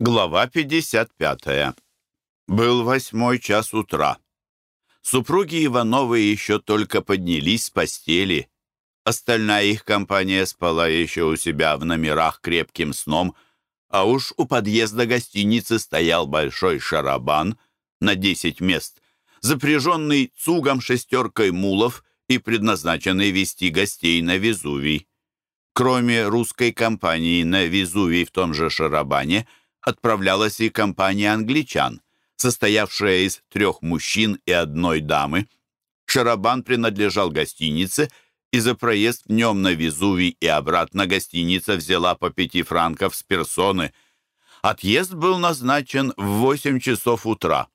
Глава 55. Был восьмой час утра. Супруги Ивановы еще только поднялись с постели. Остальная их компания спала еще у себя в номерах крепким сном, а уж у подъезда гостиницы стоял большой шарабан на 10 мест, запряженный цугом шестеркой мулов и предназначенный вести гостей на Везувий. Кроме русской компании на Везувий в том же шарабане – отправлялась и компания англичан, состоявшая из трех мужчин и одной дамы. Шарабан принадлежал гостинице, и за проезд в нем на Везувий и обратно гостиница взяла по пяти франков с персоны. Отъезд был назначен в восемь часов утра.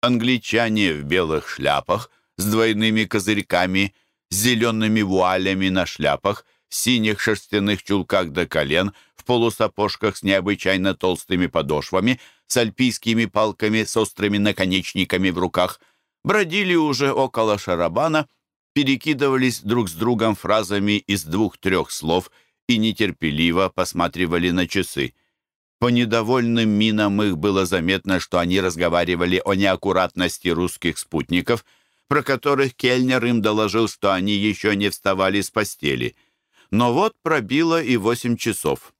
Англичане в белых шляпах с двойными козырьками, с зелеными вуалями на шляпах – синих шерстяных чулках до колен, в полусапожках с необычайно толстыми подошвами, с альпийскими палками с острыми наконечниками в руках, бродили уже около шарабана, перекидывались друг с другом фразами из двух-трех слов и нетерпеливо посматривали на часы. По недовольным минам их было заметно, что они разговаривали о неаккуратности русских спутников, про которых Кельнер им доложил, что они еще не вставали с постели — но вот пробило и восемь часов.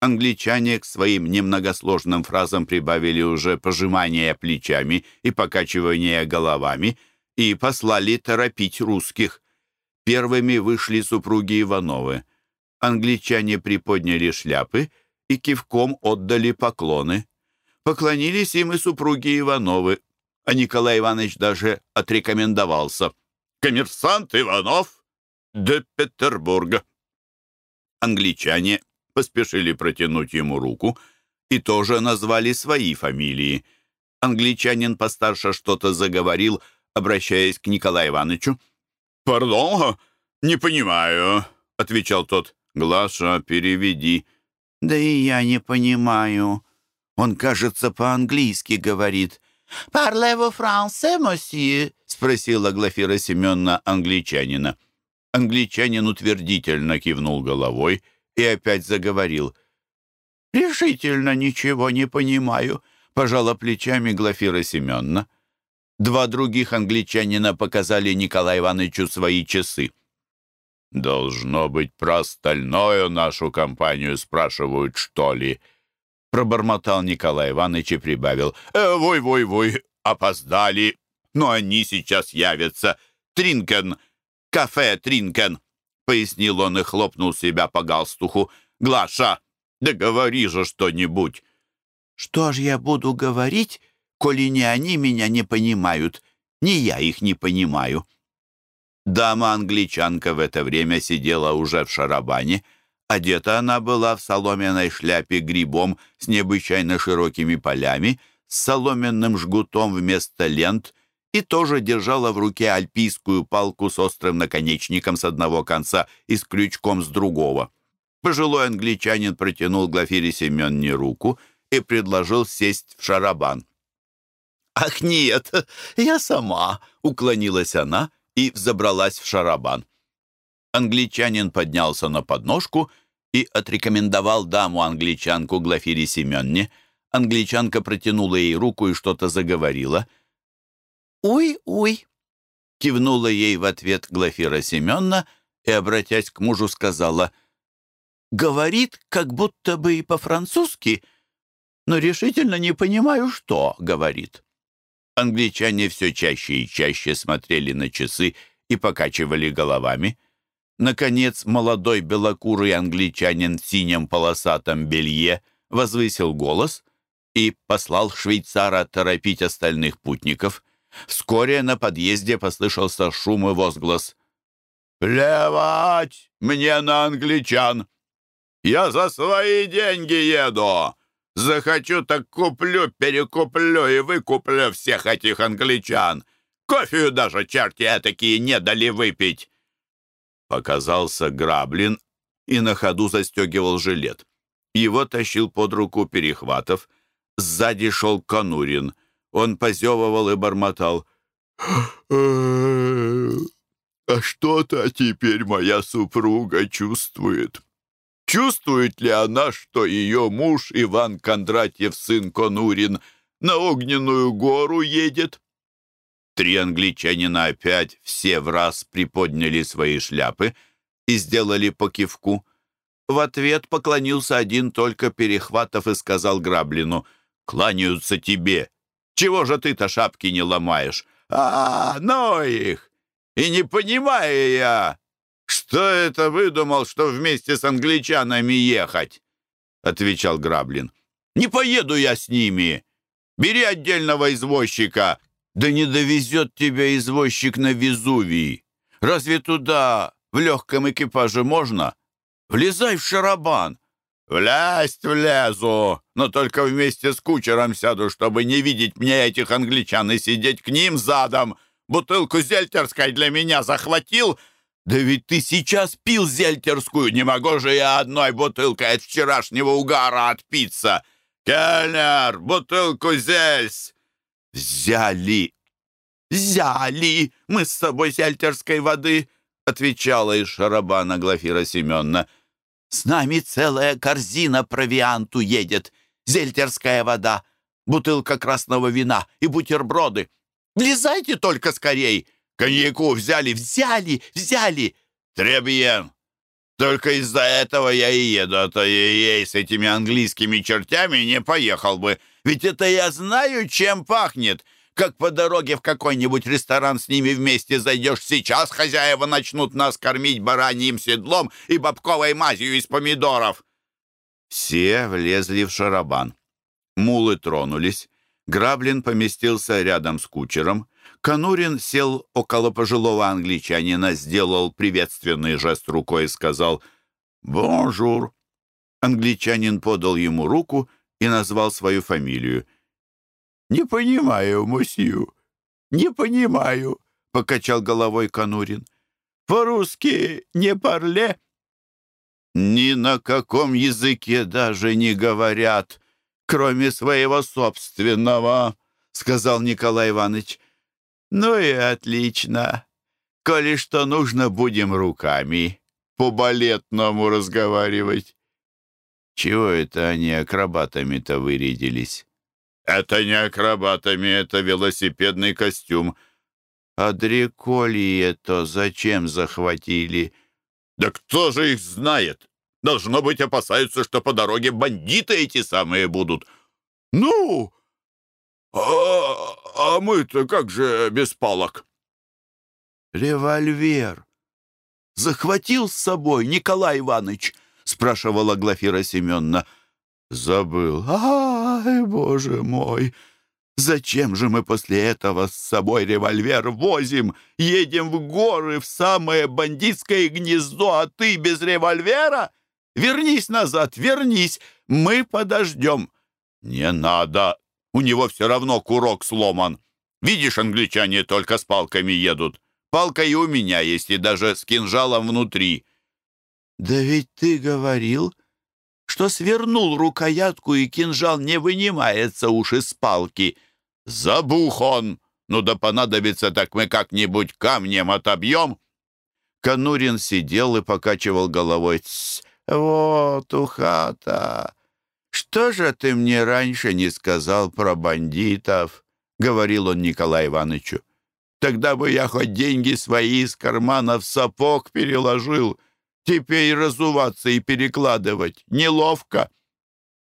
Англичане к своим немногосложным фразам прибавили уже пожимание плечами и покачивание головами и послали торопить русских. Первыми вышли супруги Ивановы. Англичане приподняли шляпы и кивком отдали поклоны. Поклонились им и супруги Ивановы, а Николай Иванович даже отрекомендовался. «Коммерсант Иванов де Петербурга». Англичане поспешили протянуть ему руку и тоже назвали свои фамилии. Англичанин постарше что-то заговорил, обращаясь к Николаю Ивановичу. «Пардон, не понимаю», — отвечал тот. «Глаша, переведи». «Да и я не понимаю. Он, кажется, по-английски говорит». «Парлеву франце, мосье?» — спросила Глафира Семеновна англичанина. Англичанин утвердительно кивнул головой и опять заговорил. «Решительно ничего не понимаю», — пожала плечами Глафира Семеновна. Два других англичанина показали Николаю Ивановичу свои часы. «Должно быть, про остальное нашу компанию спрашивают, что ли?» Пробормотал Николай Иванович и прибавил. «Э, «Вой-вой-вой, опоздали, но они сейчас явятся. Тринкен, кафе Тринкен», — пояснил он и хлопнул себя по галстуху. «Глаша, да же что-нибудь». «Что ж я буду говорить, коли не они меня не понимают, ни я их не понимаю?» Дама-англичанка в это время сидела уже в шарабане. Одета она была в соломенной шляпе грибом с необычайно широкими полями, с соломенным жгутом вместо лент — и тоже держала в руке альпийскую палку с острым наконечником с одного конца и с крючком с другого. Пожилой англичанин протянул Глафире Семенне руку и предложил сесть в шарабан. «Ах, нет, я сама!» — уклонилась она и взобралась в шарабан. Англичанин поднялся на подножку и отрекомендовал даму-англичанку Глафире Семенне. Англичанка протянула ей руку и что-то заговорила — «Уй-уй!» — кивнула ей в ответ Глафира Семеновна и, обратясь к мужу, сказала, «Говорит, как будто бы и по-французски, но решительно не понимаю, что говорит». Англичане все чаще и чаще смотрели на часы и покачивали головами. Наконец, молодой белокурый англичанин в синем полосатом белье возвысил голос и послал швейцара торопить остальных путников. Вскоре на подъезде послышался шум и возглас. «Плевать мне на англичан! Я за свои деньги еду! Захочу, так куплю, перекуплю и выкуплю всех этих англичан! Кофею даже черти такие не дали выпить!» Показался Граблин и на ходу застегивал жилет. Его тащил под руку Перехватов. Сзади шел Конурин — он позевывал и бормотал. «А что-то теперь моя супруга чувствует. Чувствует ли она, что ее муж Иван Кондратьев, сын Конурин, на Огненную гору едет?» Три англичанина опять все в раз приподняли свои шляпы и сделали по кивку. В ответ поклонился один только Перехватов и сказал Граблину, «Кланяются тебе. Чего же ты-то шапки не ломаешь?» «А, ну их! И не понимаю я, что это выдумал, что вместе с англичанами ехать?» Отвечал Граблин. «Не поеду я с ними. Бери отдельного извозчика, да не довезет тебя извозчик на Везувий. Разве туда в легком экипаже можно? Влезай в шарабан. Влясть влезу, но только вместе с кучером сяду, чтобы не видеть мне этих англичан и сидеть к ним задом. Бутылку зельтерской для меня захватил. Да ведь ты сейчас пил зельтерскую, не могу же я одной бутылкой от вчерашнего угара отпиться. Кельнер, бутылку зельс. «Взяли! Взяли! Мы с собой сельтерской воды!» отвечала из шарабана Глафира Семеновна. «С нами целая корзина провианту едет, зельтерская вода, бутылка красного вина и бутерброды. Влезайте только скорей! Коньяку взяли, взяли, взяли! Требьен! Только из-за этого я и еду, а то я ей с этими английскими чертями не поехал бы. Ведь это я знаю, чем пахнет. Как по дороге в какой-нибудь ресторан с ними вместе зайдешь, сейчас хозяева начнут нас кормить бараньим седлом и бобковой мазью из помидоров. Все влезли в шарабан. Мулы тронулись. Граблин поместился рядом с кучером. Конурин сел около пожилого англичанина, сделал приветственный жест рукой и сказал «Бонжур». Англичанин подал ему руку и назвал свою фамилию. «Не понимаю, мусью, не понимаю», — покачал головой Конурин. «По-русски не парле?» «Ни на каком языке даже не говорят, кроме своего собственного», — сказал Николай Иванович. «Ну и отлично. Коли что нужно, будем руками по-балетному разговаривать». «Чего это они акробатами-то вырядились?» «Это не акробатами, это велосипедный костюм». «А дреколье-то зачем захватили?» «Да кто же их знает? Должно быть, опасаются, что по дороге бандиты эти самые будут». «Ну, а, а мы-то как же без палок?» «Револьвер захватил с собой Николай Иванович?» — спрашивала Глафира Семеновна. «Забыл. Ай, боже мой! Зачем же мы после этого с собой револьвер возим? Едем в горы, в самое бандитское гнездо, а ты без револьвера? Вернись назад, вернись, мы подождем». «Не надо, у него все равно курок сломан. Видишь, англичане только с палками едут. Палка и у меня есть, и даже с кинжалом внутри». «Да ведь ты говорил, что свернул рукоятку, и кинжал не вынимается уж из палки». «Забух он! Ну да понадобится, так мы как-нибудь камнем отобьем». Конурин сидел и покачивал головой. «Тсс, вот ухата! «Что же ты мне раньше не сказал про бандитов?» — говорил он Николаю Ивановичу. «Тогда бы я хоть деньги свои из кармана в сапог переложил. Теперь разуваться и перекладывать неловко».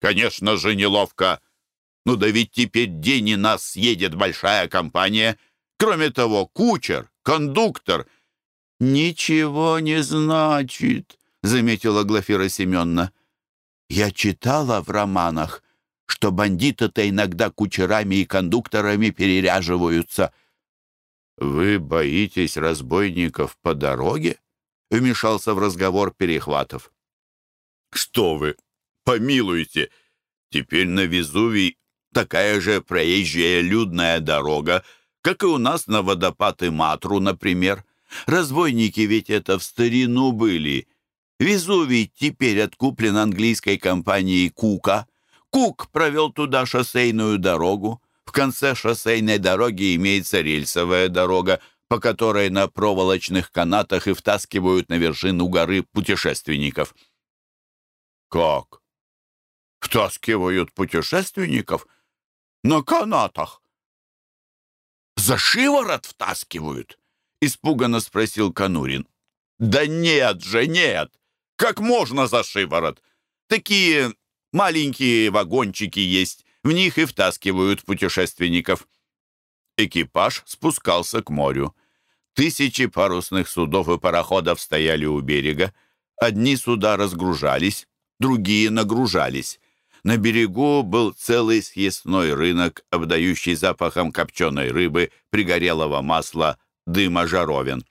«Конечно же неловко. Ну да ведь теперь день и нас съедет большая компания. Кроме того, кучер, кондуктор». «Ничего не значит», — заметила Глафира Семеновна. Я читала в романах, что бандиты-то иногда кучерами и кондукторами переряживаются. «Вы боитесь разбойников по дороге?» — вмешался в разговор Перехватов. «Что вы, помилуйте! Теперь на Везувий такая же проезжая людная дорога, как и у нас на водопад и Матру, например. Разбойники ведь это в старину были, Везувий теперь откуплен английской компанией Кука. Кук провел туда шоссейную дорогу. В конце шоссейной дороги имеется рельсовая дорога, по которой на проволочных канатах и втаскивают на вершину горы путешественников. Как? Втаскивают путешественников на канатах? За шиворот втаскивают? Испуганно спросил Конурин. Да нет же, нет! Как можно за шиворот? Такие маленькие вагончики есть, в них и втаскивают путешественников. Экипаж спускался к морю. Тысячи парусных судов и пароходов стояли у берега. Одни суда разгружались, другие нагружались. На берегу был целый съестной рынок, обдающий запахом копченой рыбы, пригорелого масла, дыма жаровин.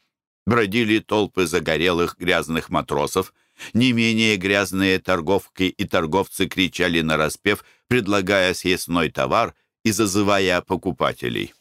Бродили толпы загорелых грязных матросов. Не менее грязные торговки и торговцы кричали на распев, предлагая съестной товар и зазывая покупателей.